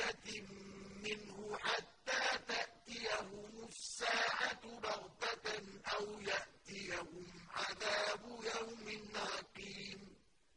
عافية منه حتى تأتيهم الساعة بغتة أو يأتيهم عذاب